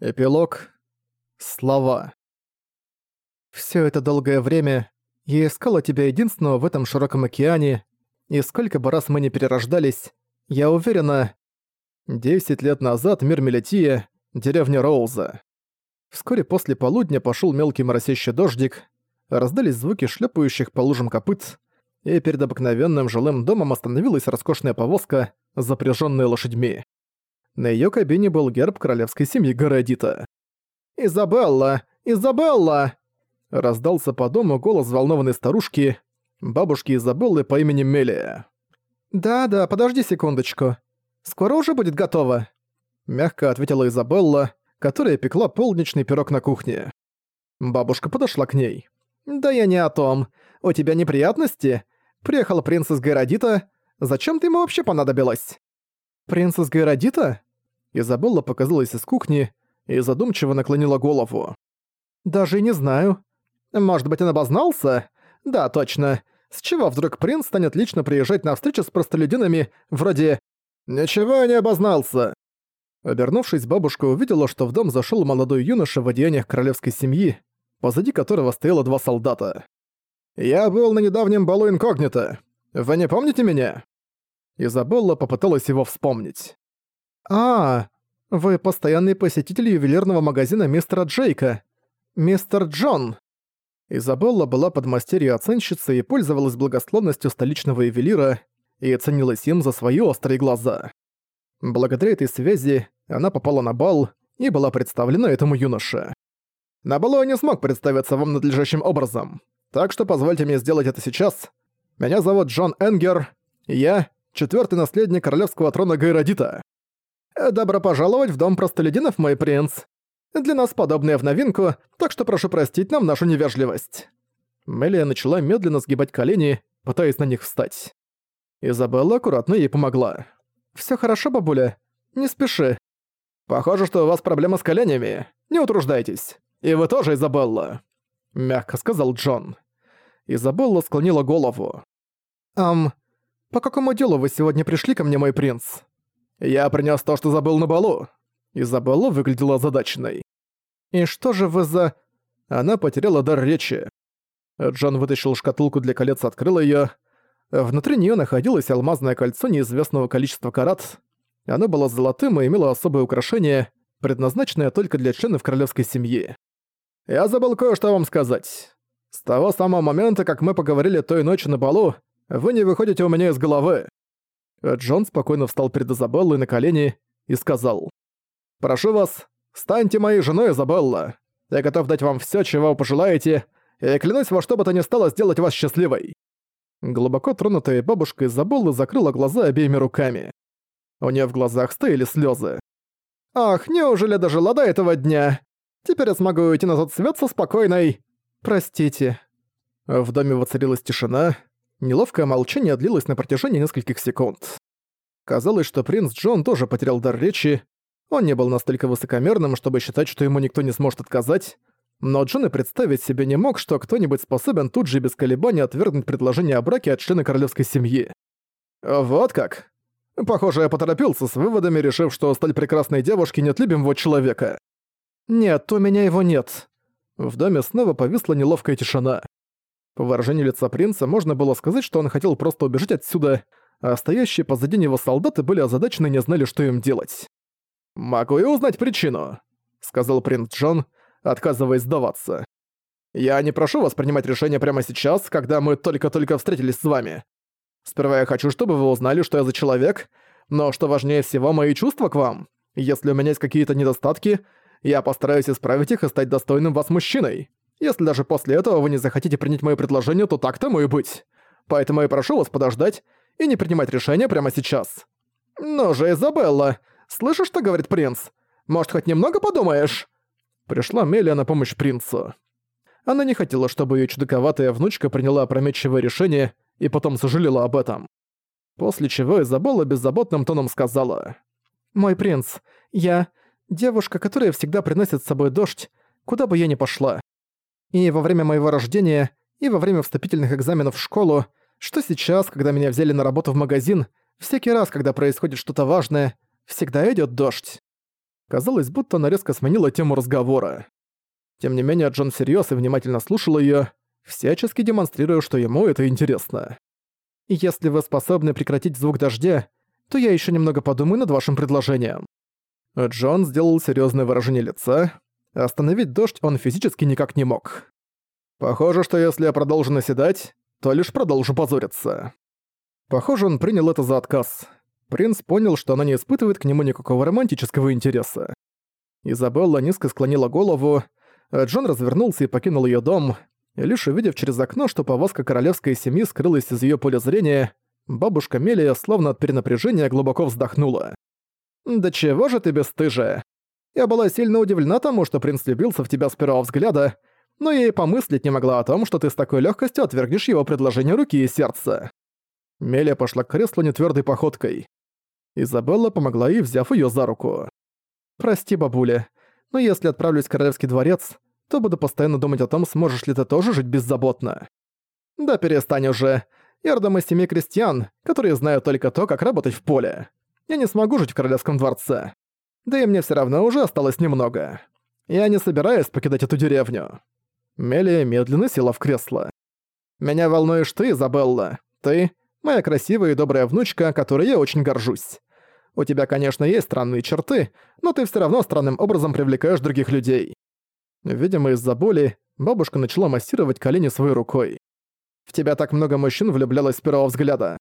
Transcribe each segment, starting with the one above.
Эпилог. Слова. Всё это долгое время я искала тебя единственного в этом широком океане, и сколько бы раз мы не перерождались, я уверена... Десять лет назад мир Мелетия, деревня Роуза. Вскоре после полудня пошёл мелкий моросящий дождик, раздались звуки шлепающих по лужам копыт, и перед обыкновенным жилым домом остановилась роскошная повозка, запряжённая лошадьми. На её кабине был герб королевской семьи Городита. «Изабелла! Изабелла!» Раздался по дому голос взволнованной старушки, бабушки Изабеллы по имени Мелия. «Да-да, подожди секундочку. Скоро уже будет готово?» Мягко ответила Изабелла, которая пекла полничный пирог на кухне. Бабушка подошла к ней. «Да я не о том. У тебя неприятности? Приехал принц из Гайродита. Зачем ты ему вообще понадобилась?» «Принц из Гайродита?» Изабелла показалась из кухни и задумчиво наклонила голову. «Даже не знаю. Может быть, он обознался? Да, точно. С чего вдруг принц станет лично приезжать на встречу с простолюдинами вроде «Ничего не обознался». Обернувшись, бабушка увидела, что в дом зашел молодой юноша в одеяниях королевской семьи, позади которого стояло два солдата. «Я был на недавнем балу инкогнито. Вы не помните меня?» Изабелла попыталась его вспомнить. «А, вы постоянный посетитель ювелирного магазина мистера Джейка. Мистер Джон». Изабелла была подмастерье оценщицы и пользовалась благосклонностью столичного ювелира и ценилась им за свои острые глаза. Благодаря этой связи она попала на бал и была представлена этому юноше. На балу я не смог представиться вам надлежащим образом, так что позвольте мне сделать это сейчас. Меня зовут Джон Энгер, и я — четвертый наследник королевского трона Гайродита. «Добро пожаловать в дом простолюдинов, мой принц. Для нас подобное в новинку, так что прошу простить нам нашу невежливость». Мелия начала медленно сгибать колени, пытаясь на них встать. Изабелла аккуратно ей помогла. «Всё хорошо, бабуля? Не спеши. Похоже, что у вас проблема с коленями. Не утруждайтесь. И вы тоже, Изабелла», — мягко сказал Джон. Изабелла склонила голову. «Ам, по какому делу вы сегодня пришли ко мне, мой принц?» «Я принёс то, что забыл на балу». Изабелла выглядела озадаченной. «И что же вы за...» Она потеряла дар речи. Джон вытащил шкатулку для колец открыл её. Внутри неё находилось алмазное кольцо неизвестного количества карат. Оно было золотым и имело особое украшение, предназначенное только для членов королевской семьи. «Я забыл кое-что вам сказать. С того самого момента, как мы поговорили той ночью на балу, вы не выходите у меня из головы. Джон спокойно встал перед Изабеллой на колени и сказал. «Прошу вас, станьте моей женой, Изабелла. Я готов дать вам всё, чего вы пожелаете, и клянусь во что бы то ни стало сделать вас счастливой». Глубоко тронутая бабушка Изабелла закрыла глаза обеими руками. У неё в глазах стояли слёзы. «Ах, неужели дожила до этого дня? Теперь я смогу уйти на тот свет со спокойной...» «Простите». В доме воцарилась тишина, Неловкое молчание длилось на протяжении нескольких секунд. Казалось, что принц Джон тоже потерял дар речи. Он не был настолько высокомерным, чтобы считать, что ему никто не сможет отказать. Но Джон и представить себе не мог, что кто-нибудь способен тут же без колебаний отвергнуть предложение о браке от члена королевской семьи. «Вот как?» Похоже, я поторопился с выводами, решив, что столь прекрасной девушки нет любимого человека. «Нет, у меня его нет». В доме снова повисла неловкая тишина. По выражению лица принца можно было сказать, что он хотел просто убежать отсюда, а стоящие позади него солдаты были озадачены и не знали, что им делать. «Могу я узнать причину?» — сказал принц Джон, отказываясь сдаваться. «Я не прошу вас принимать решение прямо сейчас, когда мы только-только встретились с вами. Сперва я хочу, чтобы вы узнали, что я за человек, но что важнее всего, мои чувства к вам. Если у меня есть какие-то недостатки, я постараюсь исправить их и стать достойным вас мужчиной. Если даже после этого вы не захотите принять моё предложение, то так тому и быть. Поэтому я прошу вас подождать и не принимать решение прямо сейчас. Ну же, Изабелла, слышишь, что говорит принц? Может, хоть немного подумаешь?» Пришла Мелия на помощь принцу. Она не хотела, чтобы её чудаковатая внучка приняла опрометчивое решение и потом сожалела об этом. После чего Изабелла беззаботным тоном сказала. «Мой принц, я девушка, которая всегда приносит с собой дождь, куда бы я ни пошла. И во время моего рождения, и во время вступительных экзаменов в школу, что сейчас, когда меня взяли на работу в магазин, всякий раз, когда происходит что-то важное, всегда идёт дождь. Казалось, будто она резко сменила тему разговора. Тем не менее, Джон всерьёз и внимательно слушал её, всячески демонстрируя, что ему это интересно. «Если вы способны прекратить звук дождя, то я ещё немного подумаю над вашим предложением». Джон сделал серьёзное выражение лица. Остановить дождь он физически никак не мог. «Похоже, что если я продолжу наседать, то лишь продолжу позориться». Похоже, он принял это за отказ. Принц понял, что она не испытывает к нему никакого романтического интереса. Изабелла низко склонила голову, а Джон развернулся и покинул её дом, лишь увидев через окно, что повозка королевской семьи скрылась из её поля зрения, бабушка Мелия, словно от перенапряжения, глубоко вздохнула. «Да чего же ты бесстыжая? Я была сильно удивлена тому, что принц любился в тебя с первого взгляда, но я и помыслить не могла о том, что ты с такой легкостью отвергнешь его предложение руки и сердца». Мелия пошла к креслу нетвёрдой походкой. Изабелла помогла ей, взяв её за руку. «Прости, бабуля, но если отправлюсь в Королевский дворец, то буду постоянно думать о том, сможешь ли ты тоже жить беззаботно». «Да перестань уже. Я родом из семьи крестьян, которые знают только то, как работать в поле. Я не смогу жить в Королевском дворце. Да и мне всё равно уже осталось немного. Я не собираюсь покидать эту деревню». Мелия медленно села в кресло. «Меня волнуешь ты, Изабелла. Ты — моя красивая и добрая внучка, которой я очень горжусь. У тебя, конечно, есть странные черты, но ты все равно странным образом привлекаешь других людей». Видимо, из-за боли бабушка начала массировать колени своей рукой. «В тебя так много мужчин влюблялось с первого взгляда.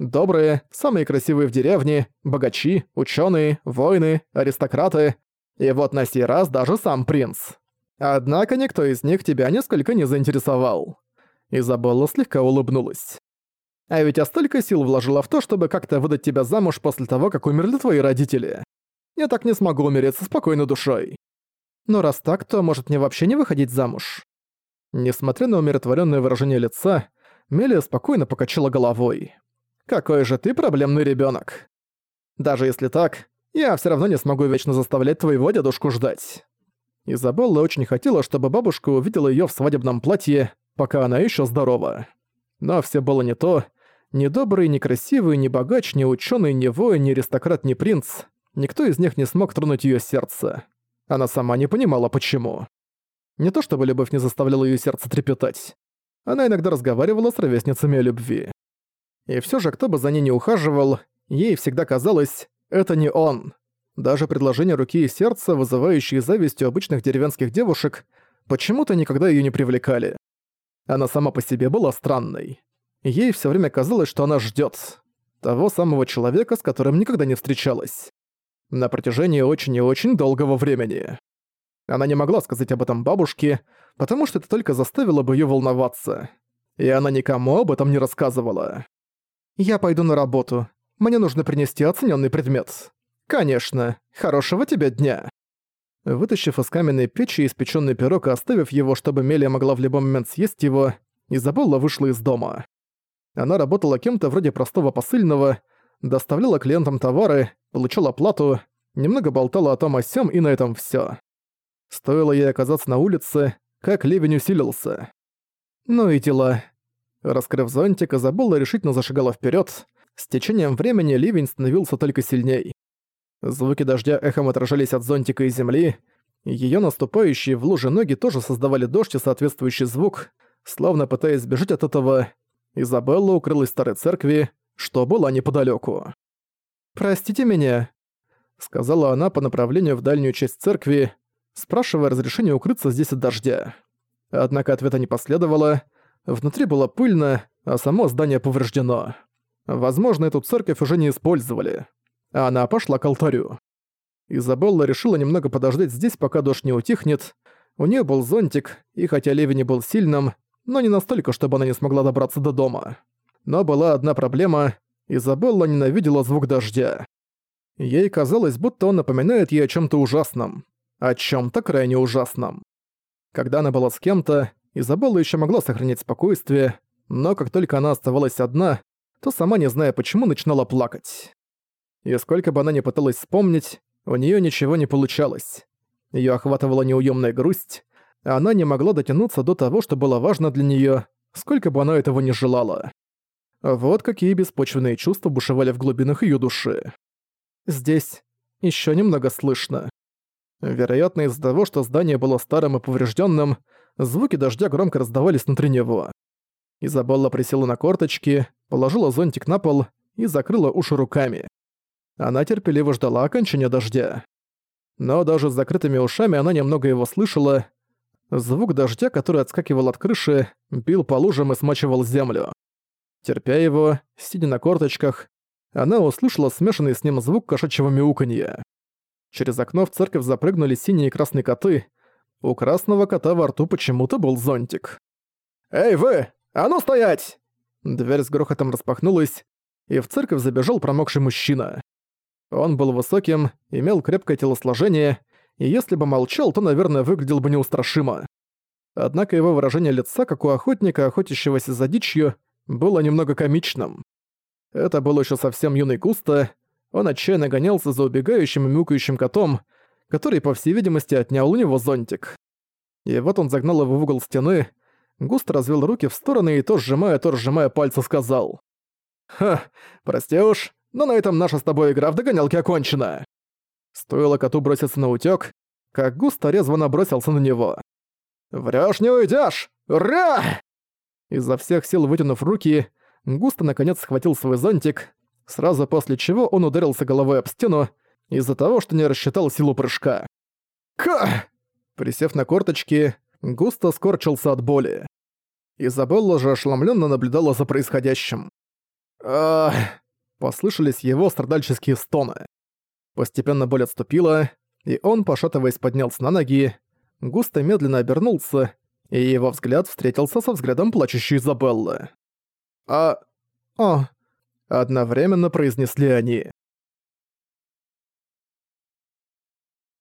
Добрые, самые красивые в деревне, богачи, ученые, воины, аристократы. И вот на сей раз даже сам принц. Однако никто из них тебя нисколько не заинтересовал». Изабелла слегка улыбнулась. А ведь я столько сил вложила в то, чтобы как-то выдать тебя замуж после того, как умерли твои родители. Я так не смогу умереть со спокойной душой. Но раз так, то может мне вообще не выходить замуж?» Несмотря на умиротворенное выражение лица, Мелия спокойно покачала головой. «Какой же ты проблемный ребенок. Даже если так, я все равно не смогу вечно заставлять твоего дедушку ждать». Изабелла очень хотела, чтобы бабушка увидела ее в свадебном платье, пока она еще здорова. Но все было не то, ни добрый, ни красивый, ни богач, ни ученый, ни воин, ни аристократ, ни принц. Никто из них не смог тронуть ее сердце. Она сама не понимала, почему. Не то чтобы любовь не заставляла ее сердце трепетать. Она иногда разговаривала с ровесницами о любви. И все же, кто бы за ней не ухаживал, ей всегда казалось, это не он. Даже предложения руки и сердца, вызывающие зависть у обычных деревенских девушек, почему-то никогда ее не привлекали. Она сама по себе была странной. Ей все время казалось, что она ждет того самого человека, с которым никогда не встречалась. На протяжении очень и очень долгого времени. Она не могла сказать об этом бабушке, потому что это только заставило бы ее волноваться. И она никому об этом не рассказывала. «Я пойду на работу. Мне нужно принести оцененный предмет». «Конечно. Хорошего тебе дня». Вытащив из каменной печи испеченный пирог и оставив его, чтобы Мелия могла в любой момент съесть его, Изабелла вышла из дома. Она работала кем-то вроде простого посыльного, доставляла клиентам товары, получала плату, немного болтала о том о сём и на этом всё. Стоило ей оказаться на улице, как ливень усилился. Ну и дела. Раскрыв зонтик, Изабелла решительно зашагала вперёд. С течением времени ливень становился только сильней. Звуки дождя эхом отражались от зонтика и земли, её наступающие в луже ноги тоже создавали дождь и соответствующий звук, словно пытаясь сбежать от этого, Изабелла укрылась в старой церкви, что была неподалёку. «Простите меня», — сказала она по направлению в дальнюю часть церкви, спрашивая разрешение укрыться здесь от дождя. Однако ответа не последовало, внутри было пыльно, а само здание повреждено. Возможно, эту церковь уже не использовали. А она пошла к алтарю. Изабелла решила немного подождать здесь, пока дождь не утихнет. У нее был зонтик, и хотя ливень был сильным, но не настолько, чтобы она не смогла добраться до дома. Но была одна проблема — Изабелла ненавидела звук дождя. Ей казалось, будто он напоминает ей о чем то ужасном. О чем то крайне ужасном. Когда она была с кем-то, Изабелла еще могла сохранять спокойствие, но как только она оставалась одна, то сама не зная почему начинала плакать. И сколько бы она ни пыталась вспомнить, у нее ничего не получалось. Ее охватывала неуемная грусть, она не могла дотянуться до того, что было важно для нее, сколько бы она этого не желала. Вот какие беспочвенные чувства бушевали в глубинах ее души. Здесь еще немного слышно. Вероятно, из-за того, что здание было старым и поврежденным, звуки дождя громко раздавались внутри него. Изабелла присела на корточки, положила зонтик на пол и закрыла уши руками. Она терпеливо ждала окончания дождя. Но даже с закрытыми ушами она немного его слышала. Звук дождя, который отскакивал от крыши, бил по лужам и смачивал землю. Терпя его, сидя на корточках, она услышала смешанный с ним звук кошачьего мяуканья. Через окно в церковь запрыгнули синие и красные коты. У красного кота во рту почему-то был зонтик. «Эй, вы! А ну стоять!» Дверь с грохотом распахнулась, и в церковь забежал промокший мужчина. Он был высоким, имел крепкое телосложение, и если бы молчал, то, наверное, выглядел бы неустрашимо. Однако его выражение лица, как у охотника, охотящегося за дичью, было немного комичным. Это был еще совсем юный Густа, он отчаянно гонялся за убегающим и мяукающим котом, который, по всей видимости, отнял у него зонтик. И вот он загнал его в угол стены, Густ развел руки в стороны и то сжимая, то разжимая пальцы сказал. «Ха, прости уж, но на этом наша с тобой игра в догонялки окончена». Стоило коту броситься на утёк, как Густ резво набросился на него. «Врёшь, не уйдёшь! Ура!» Изо всех сил вытянув руки, Густо наконец схватил свой зонтик, сразу после чего он ударился головой об стену из-за того, что не рассчитал силу прыжка. «Ка!» Присев на корточки, Густо скорчился от боли. Изабелла же ошеломленно наблюдала за происходящим. «Ах!» Послышались его страдальческие стоны. Постепенно боль отступила, и он, пошатываясь, поднялся на ноги, густо медленно обернулся, и его взгляд встретился со взглядом плачущей Изабеллы. «А... О...» — одновременно произнесли они.